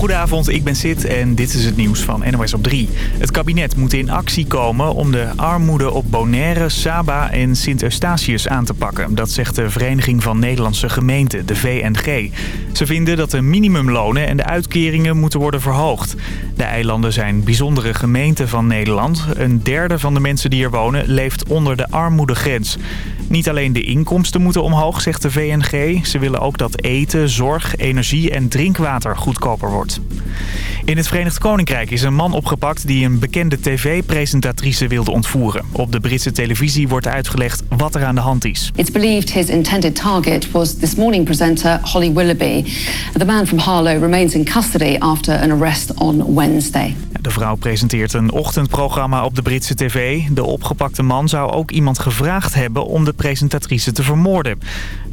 Goedenavond, ik ben Sid en dit is het nieuws van NOS op 3. Het kabinet moet in actie komen om de armoede op Bonaire, Saba en Sint-Eustatius aan te pakken. Dat zegt de Vereniging van Nederlandse Gemeenten, de VNG. Ze vinden dat de minimumlonen en de uitkeringen moeten worden verhoogd. De eilanden zijn bijzondere gemeenten van Nederland. Een derde van de mensen die er wonen leeft onder de armoedegrens. Niet alleen de inkomsten moeten omhoog, zegt de VNG. Ze willen ook dat eten, zorg, energie en drinkwater goedkoper wordt. Noord. In het Verenigd Koninkrijk is een man opgepakt die een bekende tv-presentatrice wilde ontvoeren. Op de Britse televisie wordt uitgelegd wat er aan de hand is. It's believed his intended target was this morning presenter Holly Willoughby. The man from Harlow remains in custody after an arrest on Wednesday. De vrouw presenteert een ochtendprogramma op de Britse tv. De opgepakte man zou ook iemand gevraagd hebben om de presentatrice te vermoorden.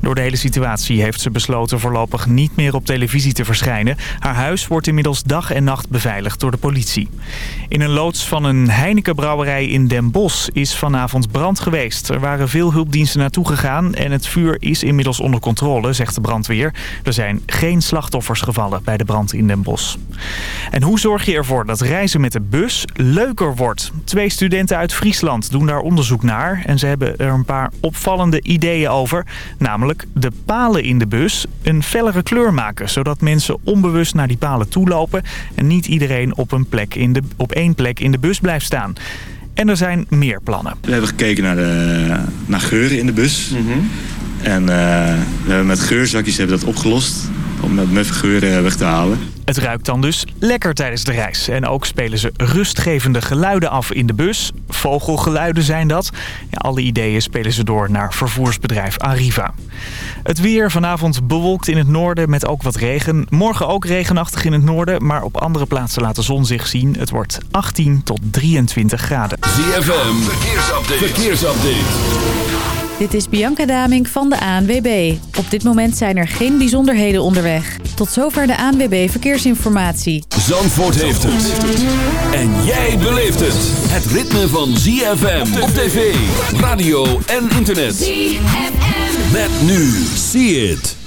Door de hele situatie heeft ze besloten voorlopig niet meer op televisie te verschijnen. Haar huis wordt inmiddels dag en nacht beveiligd door de politie. In een loods van een Heineken-brouwerij in Den Bosch is vanavond brand geweest. Er waren veel hulpdiensten naartoe gegaan en het vuur is inmiddels onder controle, zegt de brandweer. Er zijn geen slachtoffers gevallen bij de brand in Den Bosch. En hoe zorg je ervoor dat reizen met de bus leuker wordt? Twee studenten uit Friesland doen daar onderzoek naar en ze hebben er een paar opvallende ideeën over. Namelijk de palen in de bus een fellere kleur maken, zodat mensen onbewust naar die palen toe lopen en niet iedereen op, een plek in de, op één plek in de bus blijft staan. En er zijn meer plannen. We hebben gekeken naar, de, naar geuren in de bus. En eh, we hebben met geurzakjes hebben dat opgelost om met muffe geuren weg te halen. Het ruikt dan dus lekker tijdens de reis. En ook spelen ze rustgevende geluiden af in de bus. Vogelgeluiden zijn dat. Ja, alle ideeën spelen ze door naar vervoersbedrijf Arriva. Het weer vanavond bewolkt in het noorden met ook wat regen. Morgen ook regenachtig in het noorden, maar op andere plaatsen laat de zon zich zien. Het wordt 18 tot 23 graden. ZFM, verkeersupdate. verkeersupdate. Dit is Bianca Daming van de ANWB. Op dit moment zijn er geen bijzonderheden onderweg. Tot zover de ANWB Verkeersinformatie. Zandvoort heeft het. En jij beleeft het. Het ritme van ZFM op tv, radio en internet. ZFM. Met nu. See it.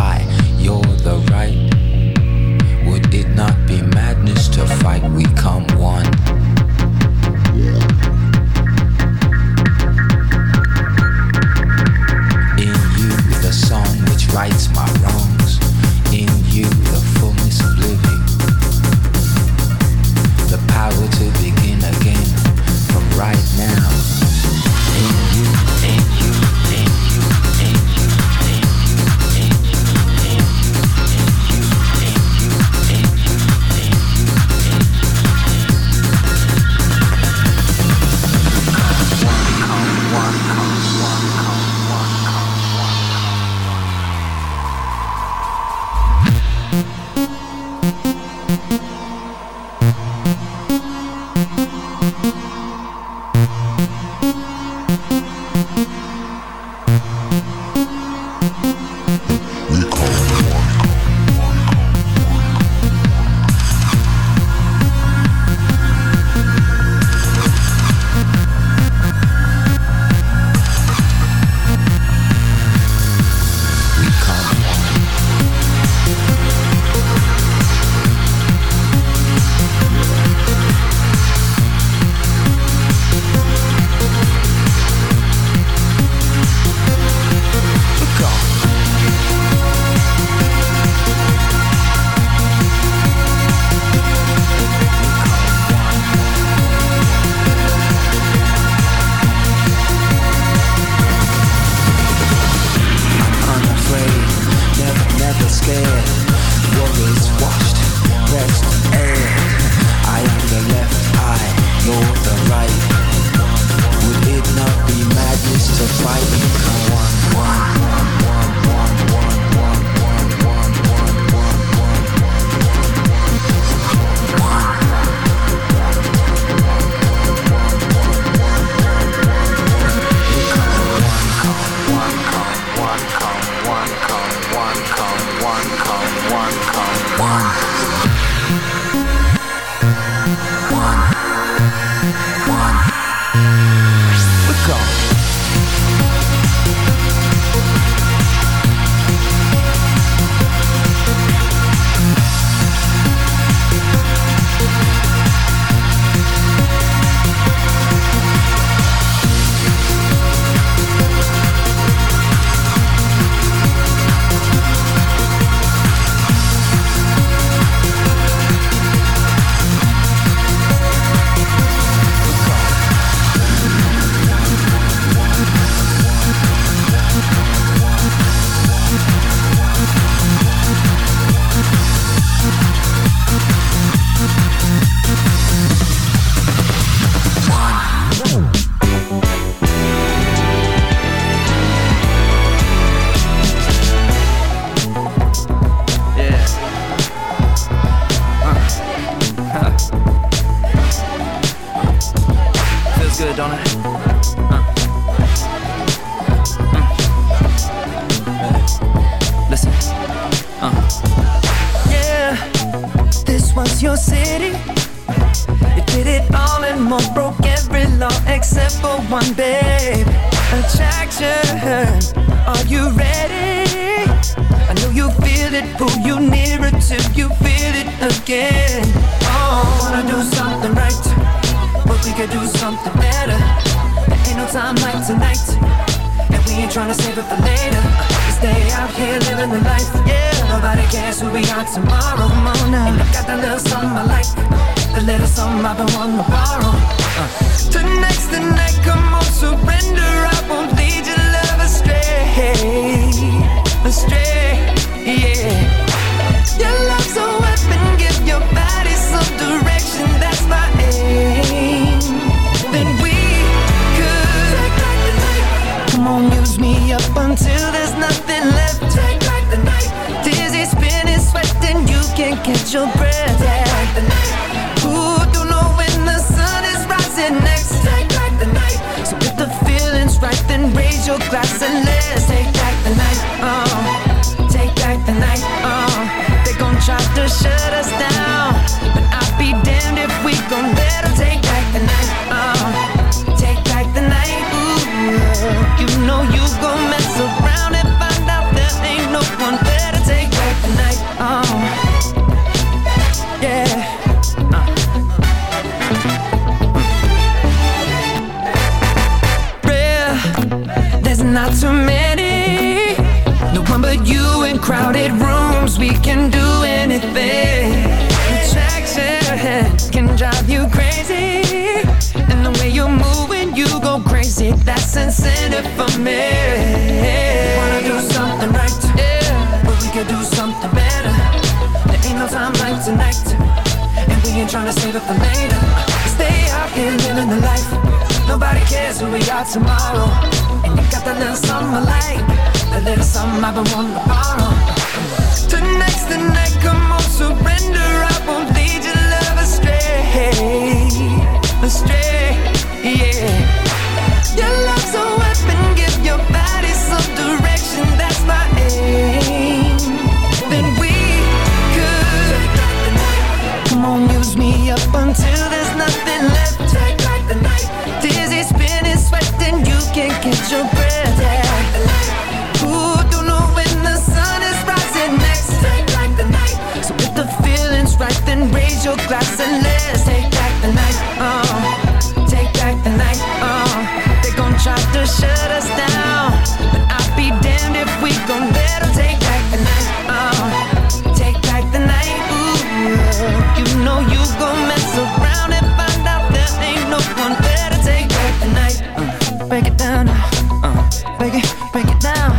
Break it, down.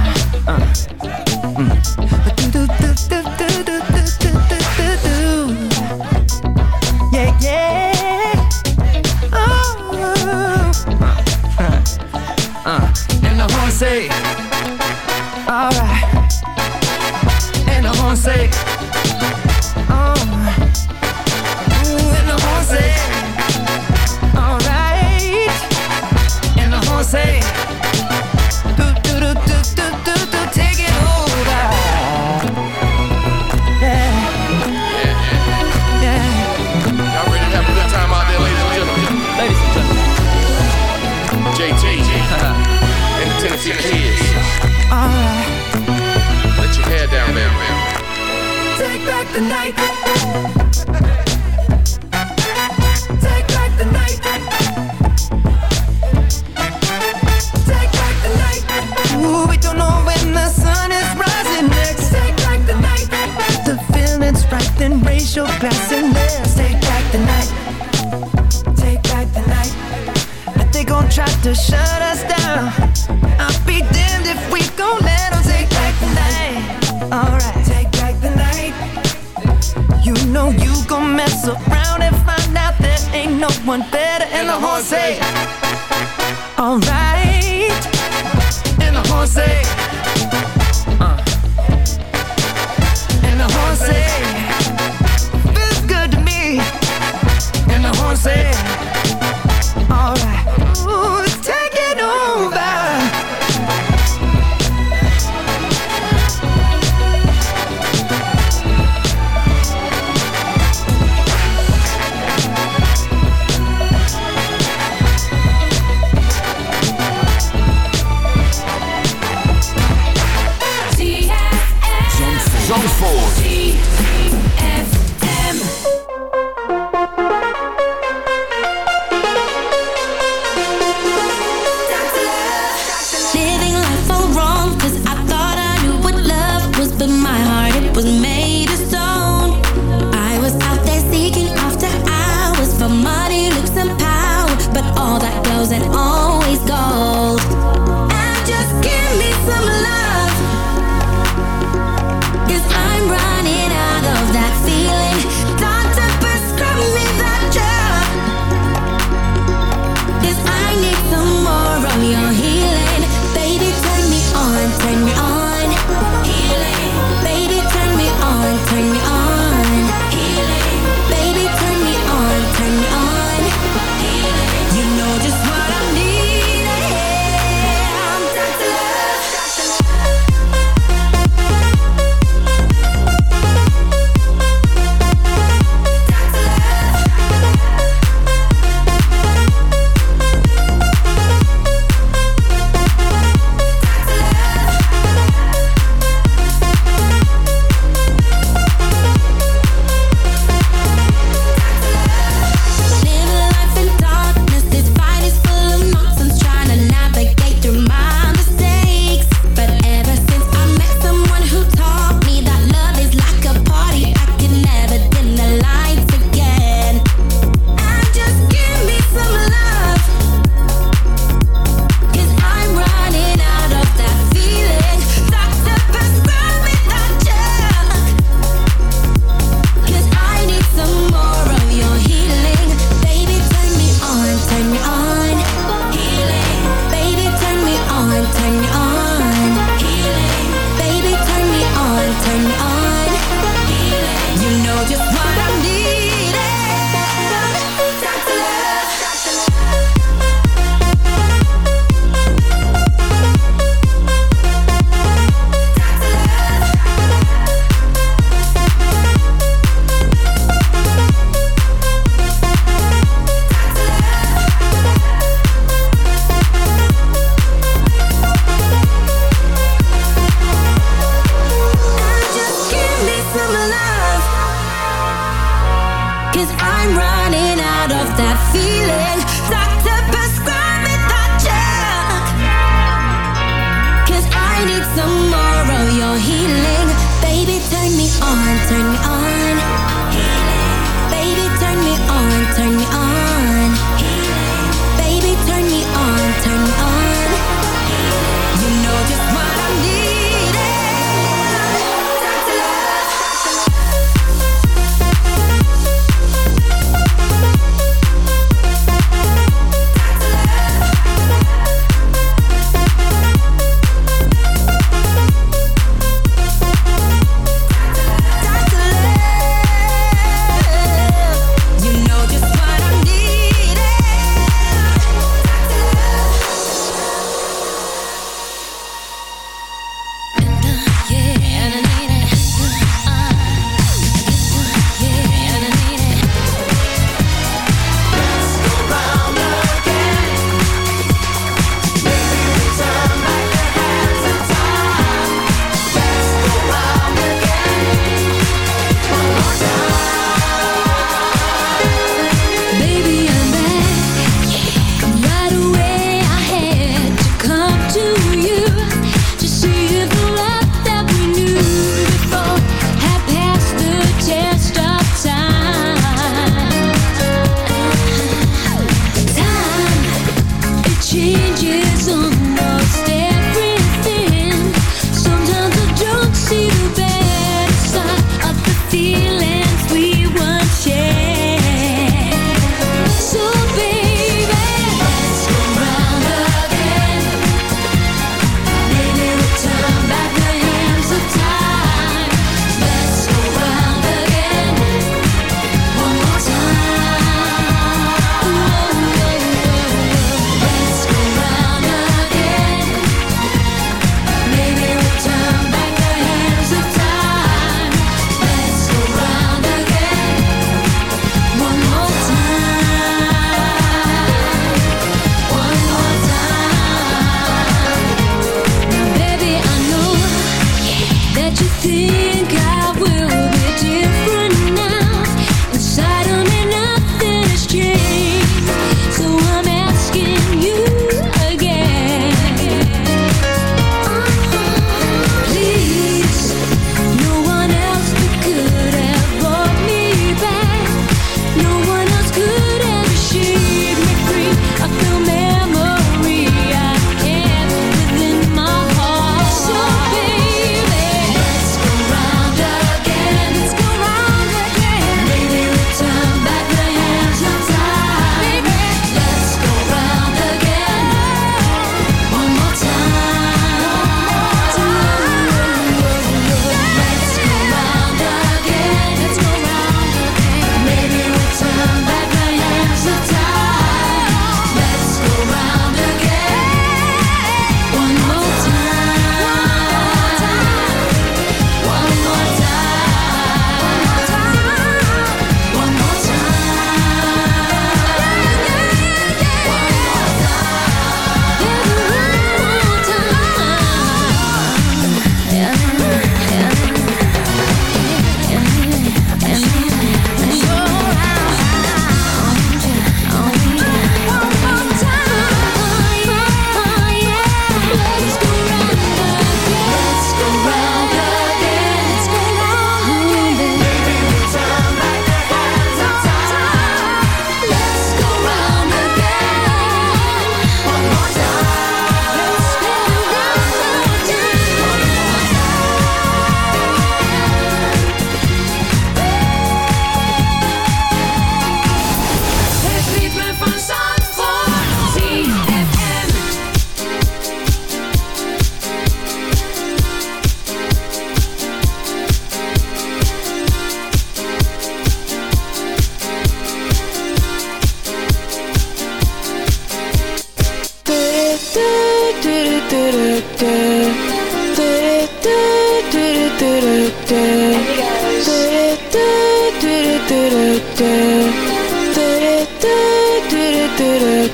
Uh,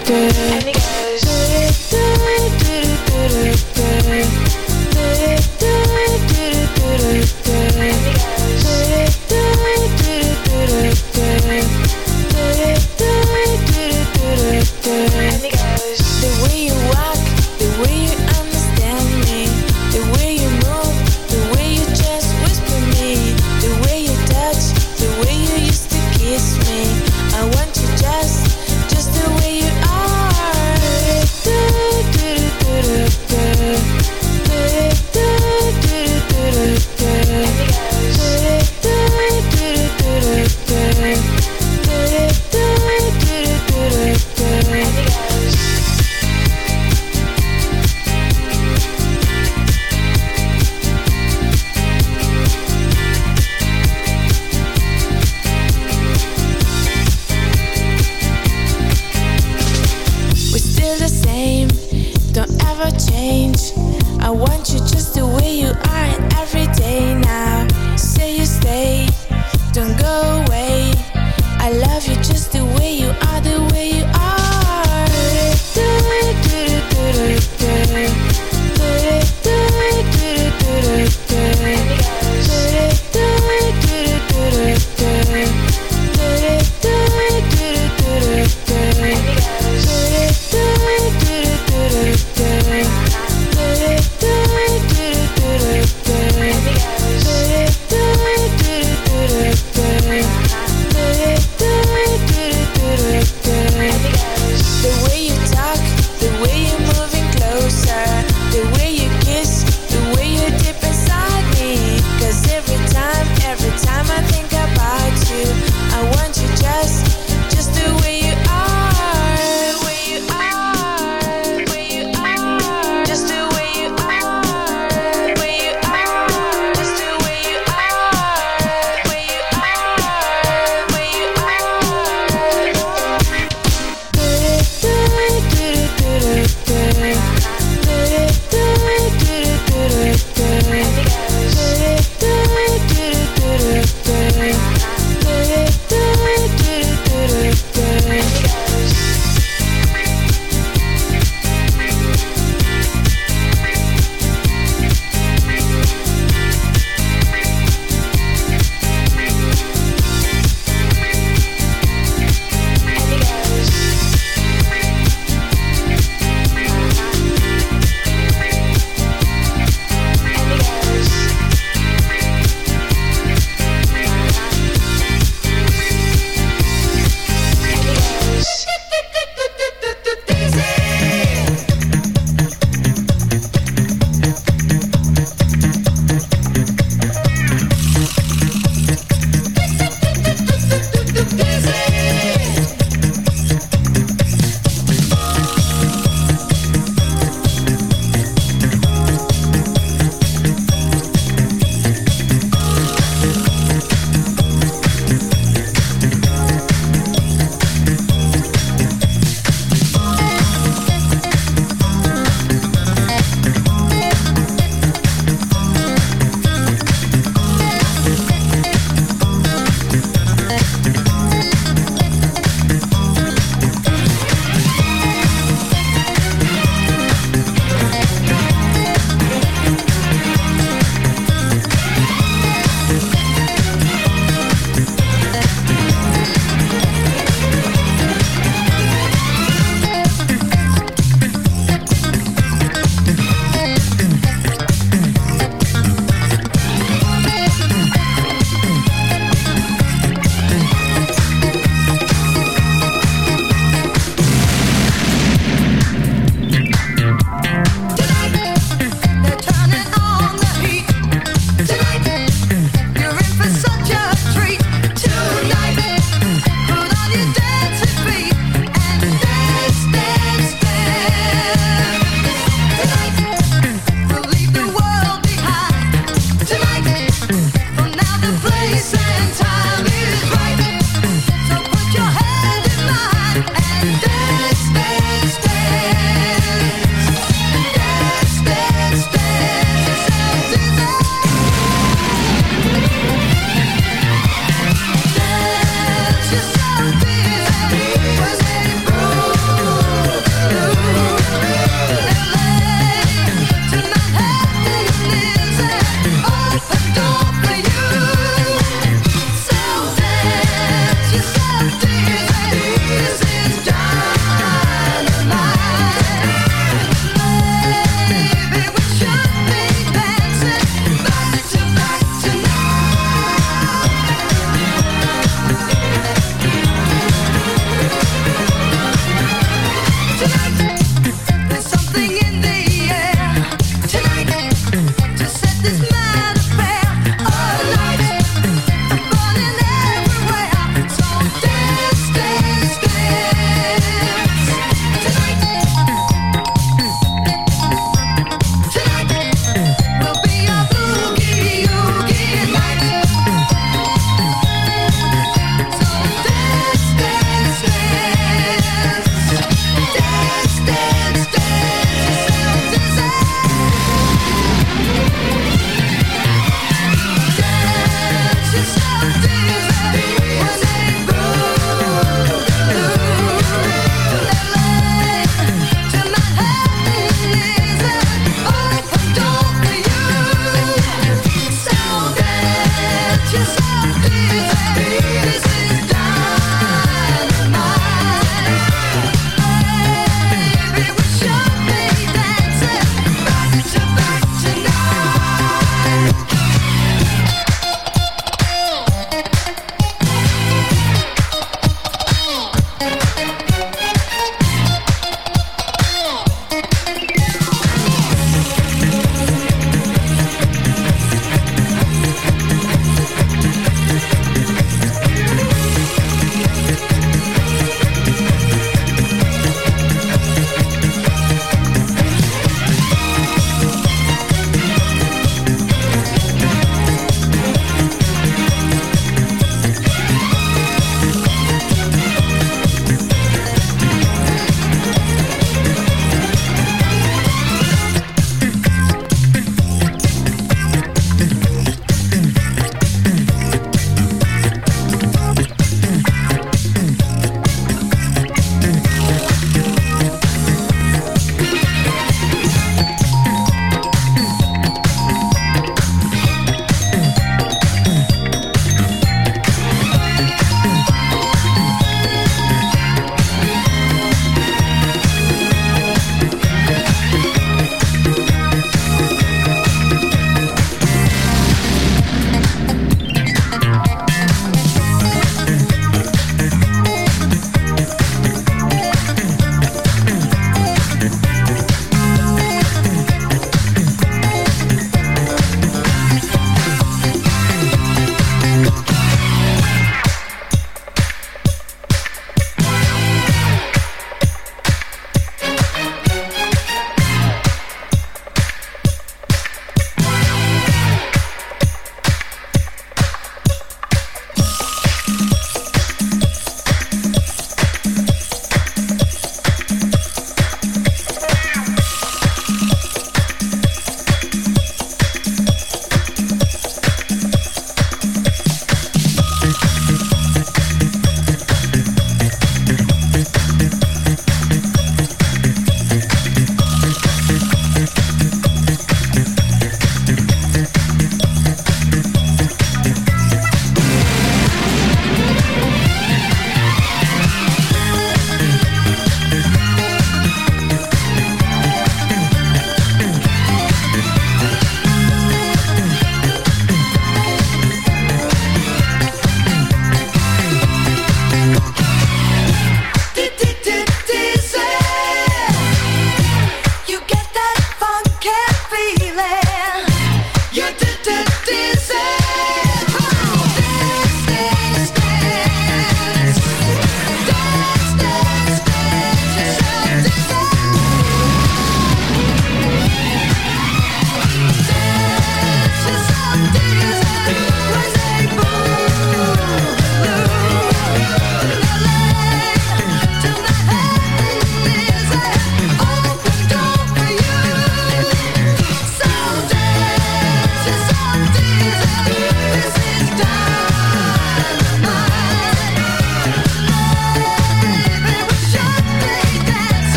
addicted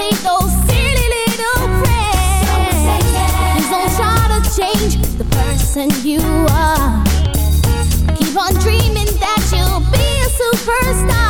make those silly little friends. Please don't try to change the person you are. Keep on dreaming that you'll be a superstar.